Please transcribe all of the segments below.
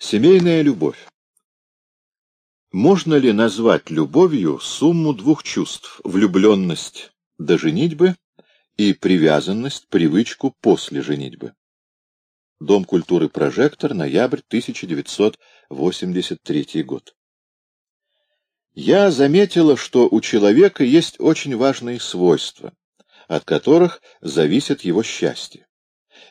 Семейная любовь. Можно ли назвать любовью сумму двух чувств — влюбленность до женитьбы и привязанность, привычку после женитьбы? Дом культуры «Прожектор», ноябрь 1983 год. Я заметила, что у человека есть очень важные свойства, от которых зависит его счастье.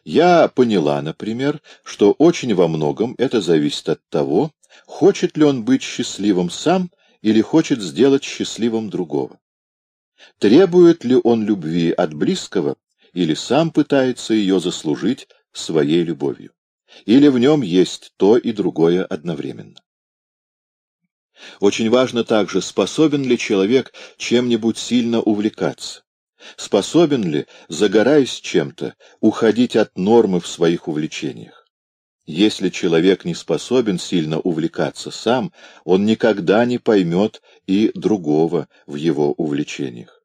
Я поняла, например, что очень во многом это зависит от того, хочет ли он быть счастливым сам или хочет сделать счастливым другого. Требует ли он любви от близкого или сам пытается ее заслужить своей любовью. Или в нем есть то и другое одновременно. Очень важно также, способен ли человек чем-нибудь сильно увлекаться. Способен ли, загораясь чем-то, уходить от нормы в своих увлечениях? Если человек не способен сильно увлекаться сам, он никогда не поймет и другого в его увлечениях.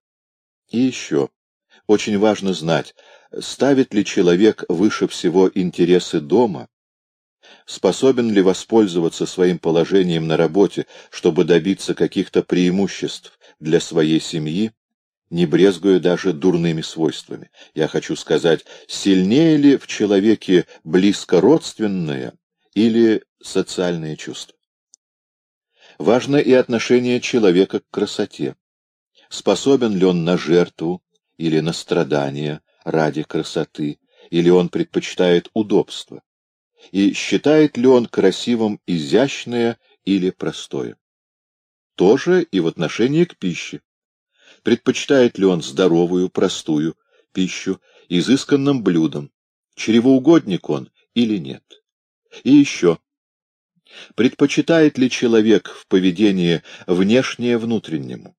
И еще, очень важно знать, ставит ли человек выше всего интересы дома, способен ли воспользоваться своим положением на работе, чтобы добиться каких-то преимуществ для своей семьи, не брезгуя даже дурными свойствами. Я хочу сказать, сильнее ли в человеке близко родственное или социальное чувство. Важно и отношение человека к красоте. Способен ли он на жертву или на страдания ради красоты, или он предпочитает удобство? И считает ли он красивым изящное или простое? Тоже и в отношении к пище предпочитает ли он здоровую, простую пищу, изысканным блюдом, чревоугодник он или нет. И еще. Предпочитает ли человек в поведении внешнее внутреннему?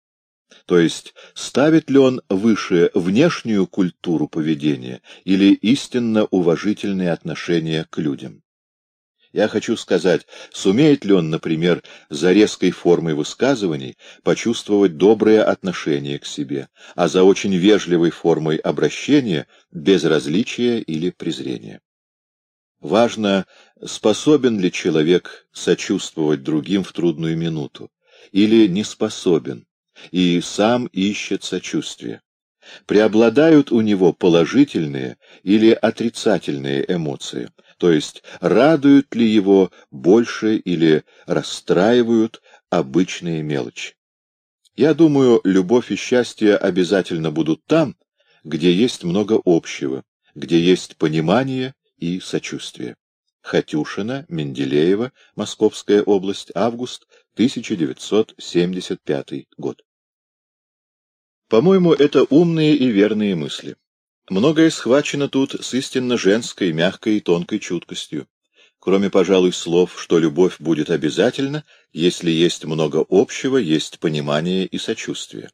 То есть ставит ли он выше внешнюю культуру поведения или истинно уважительные отношения к людям? Я хочу сказать, сумеет ли он, например, за резкой формой высказываний почувствовать доброе отношение к себе, а за очень вежливой формой обращения — безразличие или презрение. Важно, способен ли человек сочувствовать другим в трудную минуту, или не способен, и сам ищет сочувствия. Преобладают у него положительные или отрицательные эмоции, то есть радуют ли его больше или расстраивают обычные мелочи. Я думаю, любовь и счастье обязательно будут там, где есть много общего, где есть понимание и сочувствие. Хатюшина, Менделеева, Московская область, август 1975 год. По-моему, это умные и верные мысли. Многое схвачено тут с истинно женской, мягкой и тонкой чуткостью. Кроме, пожалуй, слов, что любовь будет обязательно, если есть много общего, есть понимание и сочувствие.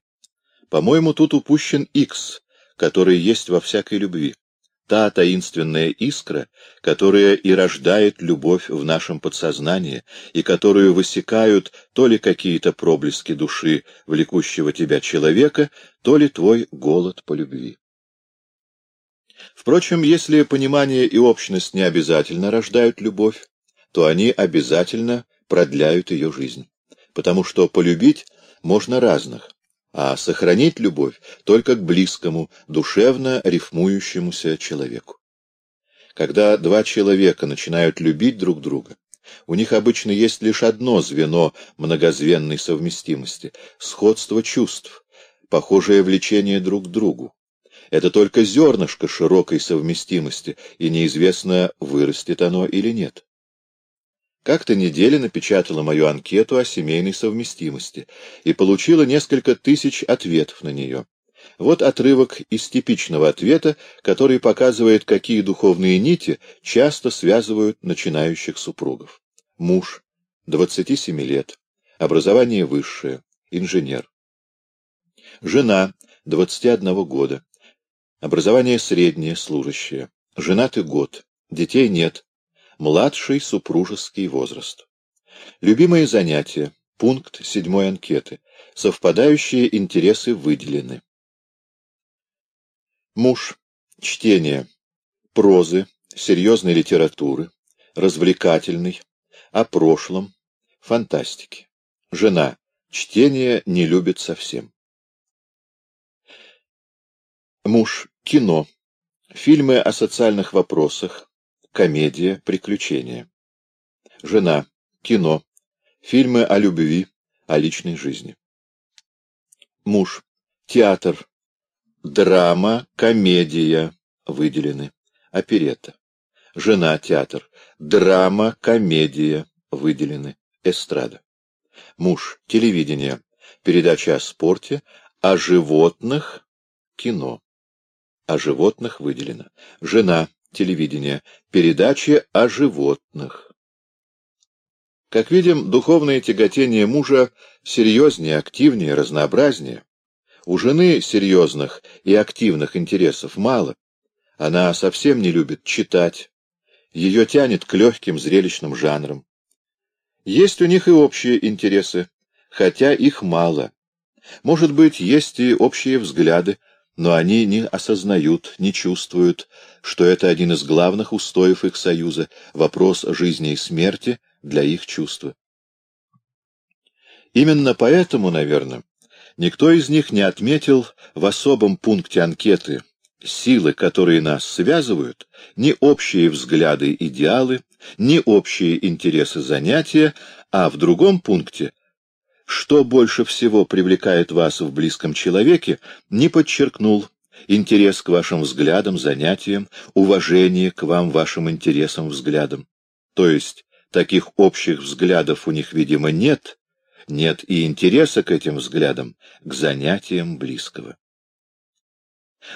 По-моему, тут упущен Икс, который есть во всякой любви. Та таинственная искра, которая и рождает любовь в нашем подсознании, и которую высекают то ли какие-то проблески души влекущего тебя человека, то ли твой голод по любви. Впрочем, если понимание и общность не обязательно рождают любовь, то они обязательно продляют ее жизнь. Потому что полюбить можно разных, а сохранить любовь только к близкому, душевно рифмующемуся человеку. Когда два человека начинают любить друг друга, у них обычно есть лишь одно звено многозвенной совместимости — сходство чувств, похожее влечение друг к другу. Это только зернышко широкой совместимости, и неизвестно, вырастет оно или нет. Как-то неделя напечатала мою анкету о семейной совместимости и получила несколько тысяч ответов на нее. Вот отрывок из типичного ответа, который показывает, какие духовные нити часто связывают начинающих супругов. Муж, 27 лет, образование высшее, инженер. Жена, 21 года, Образование среднее, служащее. Женатый год. Детей нет. Младший супружеский возраст. Любимые занятия. Пункт седьмой анкеты. Совпадающие интересы выделены. Муж. Чтение. Прозы, серьезной литературы, развлекательной, о прошлом, фантастики. Жена. Чтение не любит совсем. Муж. Кино. Фильмы о социальных вопросах. Комедия, приключения. Жена. Кино. Фильмы о любви, о личной жизни. Муж. Театр. Драма, комедия выделены. Оперета. Жена. Театр. Драма, комедия выделены. Эстрада. Муж. Телевидение. Передача о спорте. О животных. Кино. О животных выделено. Жена. Телевидение. Передачи о животных. Как видим, духовное тяготение мужа серьезнее, активнее, разнообразнее. У жены серьезных и активных интересов мало. Она совсем не любит читать. Ее тянет к легким зрелищным жанрам. Есть у них и общие интересы, хотя их мало. Может быть, есть и общие взгляды, но они не осознают, не чувствуют, что это один из главных устоев их союза, вопрос жизни и смерти для их чувства. Именно поэтому, наверное, никто из них не отметил в особом пункте анкеты силы, которые нас связывают, ни общие взгляды, идеалы, ни общие интересы занятия, а в другом пункте, что больше всего привлекает вас в близком человеке, не подчеркнул интерес к вашим взглядам, занятиям, уважение к вам, вашим интересам, взглядам. То есть, таких общих взглядов у них, видимо, нет, нет и интереса к этим взглядам, к занятиям близкого.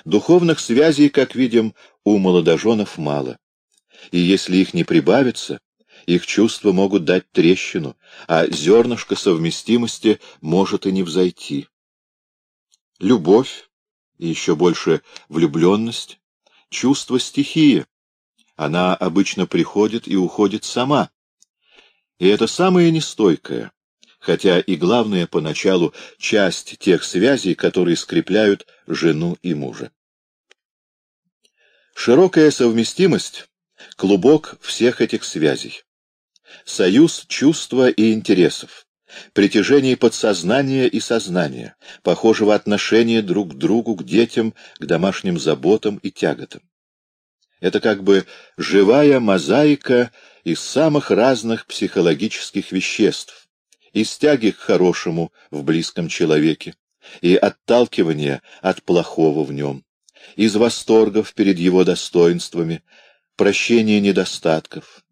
Духовных связей, как видим, у молодоженов мало. И если их не прибавится, их чувства могут дать трещину, а зернышко совместимости может и не взойти. Любовь, и еще больше влюбленность, чувство стихии. Она обычно приходит и уходит сама. И это самое нестойкое, хотя и главное поначалу часть тех связей, которые скрепляют жену и мужа. Широкая совместимость — клубок всех этих связей. Союз чувства и интересов, притяжение подсознания и сознания, похожего отношения друг к другу, к детям, к домашним заботам и тяготам. Это как бы живая мозаика из самых разных психологических веществ, из тяги к хорошему в близком человеке, и отталкивания от плохого в нем, из восторгов перед его достоинствами, прощения недостатков,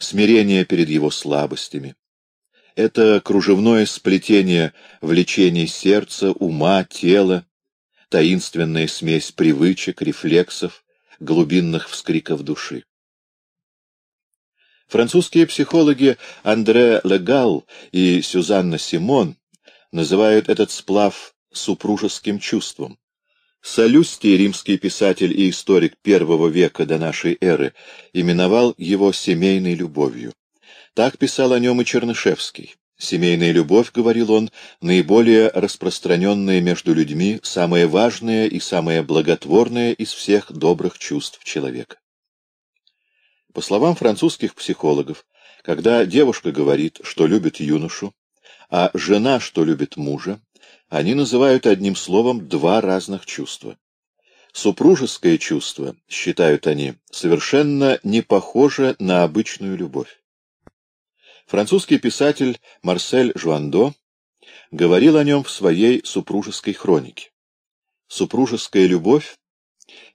смирения перед его слабостями. Это кружевное сплетение влечений сердца, ума, тела, таинственная смесь привычек, рефлексов, глубинных вскриков души. Французские психологи Андре Легал и Сюзанна Симон называют этот сплав супружеским чувством. Солюстий, римский писатель и историк первого века до нашей эры, именовал его семейной любовью. Так писал о нем и Чернышевский. Семейная любовь, говорил он, наиболее распространенная между людьми, самое важное и самое благотворное из всех добрых чувств человека. По словам французских психологов, когда девушка говорит, что любит юношу, а жена, что любит мужа, они называют одним словом два разных чувства. Супружеское чувство, считают они, совершенно не похоже на обычную любовь. Французский писатель Марсель Жуандо говорил о нем в своей супружеской хронике. Супружеская любовь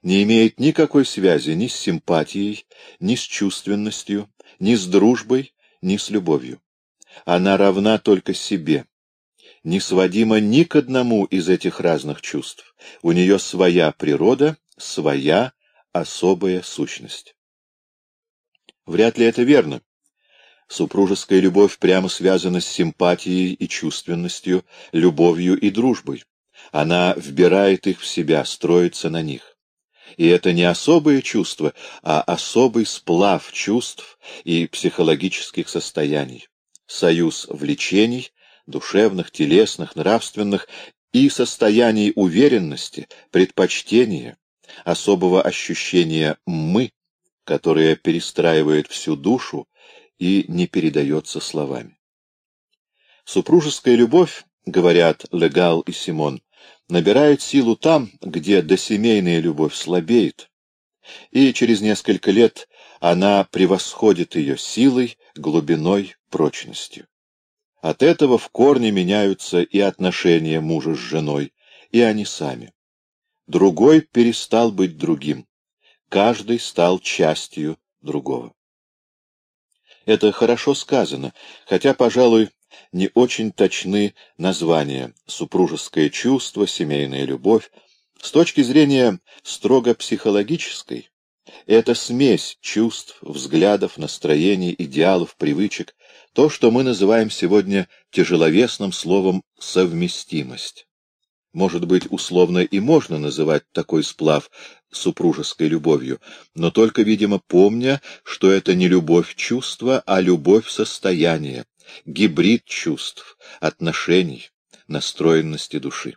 не имеет никакой связи ни с симпатией, ни с чувственностью, ни с дружбой, ни с любовью. Она равна только себе, не сводима ни к одному из этих разных чувств. У нее своя природа, своя особая сущность. Вряд ли это верно. Супружеская любовь прямо связана с симпатией и чувственностью, любовью и дружбой. Она вбирает их в себя, строится на них. И это не особое чувство, а особый сплав чувств и психологических состояний. Союз влечений, душевных, телесных, нравственных и состояний уверенности, предпочтения, особого ощущения «мы», которое перестраивает всю душу и не передается словами. Супружеская любовь, говорят Легал и Симон, набирает силу там, где досемейная любовь слабеет, и через несколько лет она превосходит ее силой, глубиной, прочностью. От этого в корне меняются и отношения мужа с женой, и они сами. Другой перестал быть другим. Каждый стал частью другого. Это хорошо сказано, хотя, пожалуй, не очень точны названия «супружеское чувство», «семейная любовь». С точки зрения строго психологической, это смесь чувств, взглядов, настроений, идеалов, привычек, то, что мы называем сегодня тяжеловесным словом «совместимость». Может быть, условно и можно называть такой сплав супружеской любовью, но только, видимо, помня, что это не любовь чувства, а любовь состояния, гибрид чувств, отношений, настроенности души.